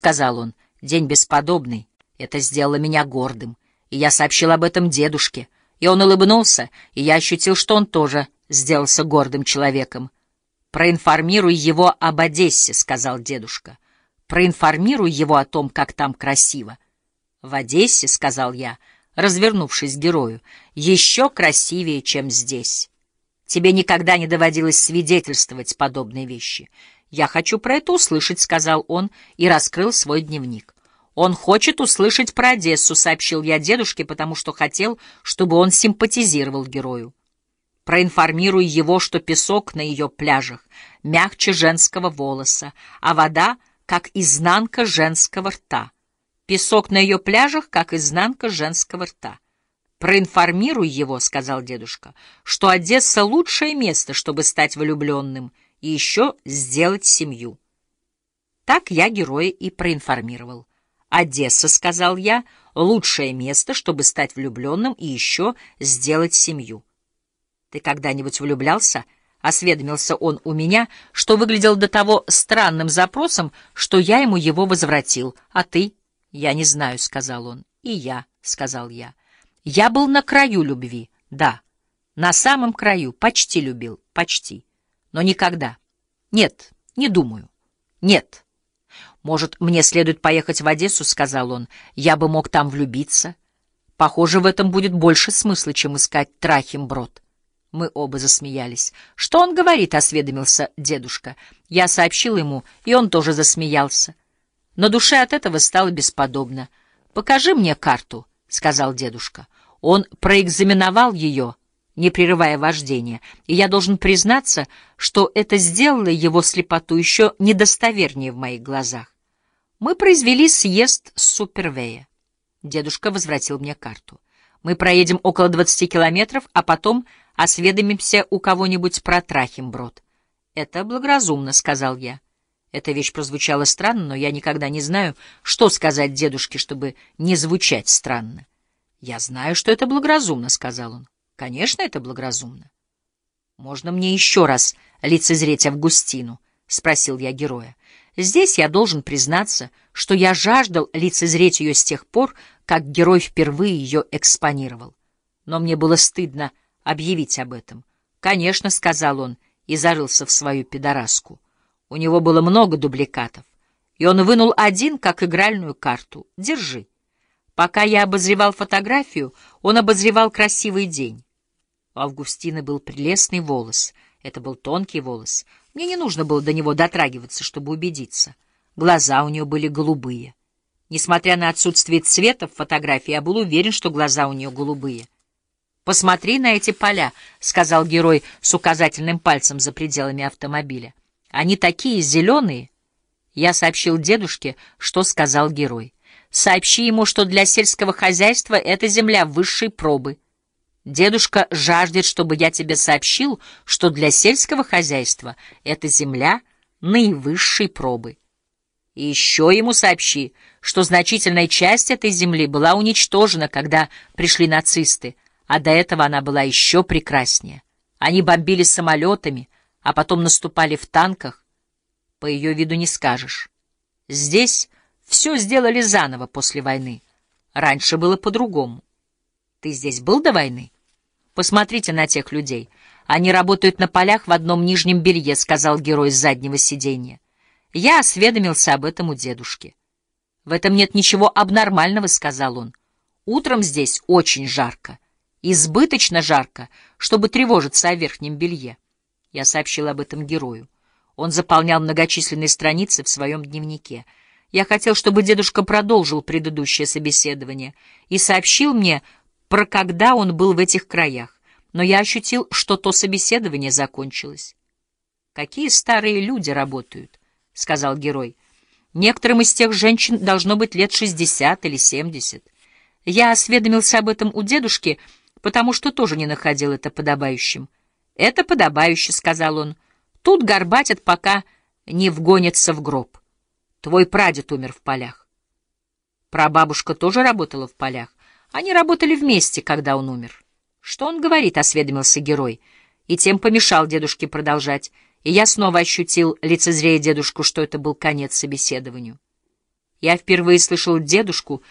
сказал он, — день бесподобный. Это сделало меня гордым. И я сообщил об этом дедушке. И он улыбнулся, и я ощутил, что он тоже сделался гордым человеком. «Проинформируй его об Одессе», — сказал дедушка. «Проинформируй его о том, как там красиво». «В Одессе», — сказал я, развернувшись к герою, — «еще красивее, чем здесь». Тебе никогда не доводилось свидетельствовать подобные вещи. «Я хочу про это услышать», — сказал он и раскрыл свой дневник. «Он хочет услышать про Одессу», — сообщил я дедушке, потому что хотел, чтобы он симпатизировал герою. Проинформируй его, что песок на ее пляжах мягче женского волоса, а вода — как изнанка женского рта. Песок на ее пляжах — как изнанка женского рта. «Проинформируй его», — сказал дедушка, — «что Одесса — лучшее место, чтобы стать влюбленным» и еще сделать семью. Так я героя и проинформировал. «Одесса», — сказал я, — «лучшее место, чтобы стать влюбленным и еще сделать семью». «Ты когда-нибудь влюблялся?» — осведомился он у меня, что выглядел до того странным запросом, что я ему его возвратил. «А ты?» «Я не знаю», — сказал он. «И я», — сказал я. «Я был на краю любви, да, на самом краю, почти любил, почти» но никогда. Нет, не думаю. Нет. Может, мне следует поехать в Одессу, — сказал он. Я бы мог там влюбиться. Похоже, в этом будет больше смысла, чем искать Трахимброд. Мы оба засмеялись. «Что он говорит?» — осведомился дедушка. Я сообщил ему, и он тоже засмеялся. На душе от этого стало бесподобно. «Покажи мне карту», — сказал дедушка. Он проэкзаменовал ее — не прерывая вождения, и я должен признаться, что это сделало его слепоту еще недостовернее в моих глазах. Мы произвели съезд с Супервея. Дедушка возвратил мне карту. Мы проедем около двадцати километров, а потом осведомимся у кого-нибудь про Трахимброд. «Это благоразумно», — сказал я. Эта вещь прозвучала странно, но я никогда не знаю, что сказать дедушке, чтобы не звучать странно. «Я знаю, что это благоразумно», — сказал он. Конечно, это благоразумно. «Можно мне еще раз лицезреть Августину?» — спросил я героя. Здесь я должен признаться, что я жаждал лицезреть ее с тех пор, как герой впервые ее экспонировал. Но мне было стыдно объявить об этом. «Конечно», — сказал он и зарылся в свою пидораску. У него было много дубликатов, и он вынул один, как игральную карту. «Держи». Пока я обозревал фотографию, он обозревал красивый день. У Августины был прелестный волос. Это был тонкий волос. Мне не нужно было до него дотрагиваться, чтобы убедиться. Глаза у нее были голубые. Несмотря на отсутствие цвета в фотографии, я был уверен, что глаза у нее голубые. «Посмотри на эти поля», — сказал герой с указательным пальцем за пределами автомобиля. «Они такие зеленые». Я сообщил дедушке, что сказал герой. «Сообщи ему, что для сельского хозяйства эта земля высшей пробы». Дедушка жаждет, чтобы я тебе сообщил, что для сельского хозяйства эта земля наивысшей пробы. И еще ему сообщи, что значительная часть этой земли была уничтожена, когда пришли нацисты, а до этого она была еще прекраснее. Они бомбили самолетами, а потом наступали в танках. По ее виду не скажешь. Здесь все сделали заново после войны. Раньше было по-другому. Ты здесь был до войны? Посмотрите на тех людей. Они работают на полях в одном нижнем белье, — сказал герой с заднего сиденья. Я осведомился об этом у дедушки. В этом нет ничего абнормального, — сказал он. Утром здесь очень жарко. Избыточно жарко, чтобы тревожиться о верхнем белье. Я сообщил об этом герою. Он заполнял многочисленные страницы в своем дневнике. Я хотел, чтобы дедушка продолжил предыдущее собеседование и сообщил мне, про когда он был в этих краях, но я ощутил, что то собеседование закончилось. «Какие старые люди работают», — сказал герой. «Некоторым из тех женщин должно быть лет шестьдесят или семьдесят. Я осведомился об этом у дедушки, потому что тоже не находил это подобающим. «Это подобающе», — сказал он. «Тут горбатят, пока не вгонятся в гроб. Твой прадед умер в полях». Прабабушка тоже работала в полях. Они работали вместе, когда он умер. Что он говорит, осведомился герой, и тем помешал дедушке продолжать, и я снова ощутил, лицезрея дедушку, что это был конец собеседованию. Я впервые слышал дедушку,